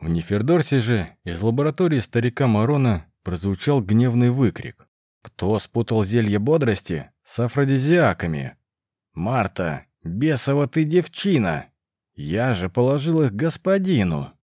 В Нефердорсе же из лаборатории старика Марона прозвучал гневный выкрик. «Кто спутал зелье бодрости с афродизиаками?» «Марта, бесова ты девчина! Я же положил их господину!»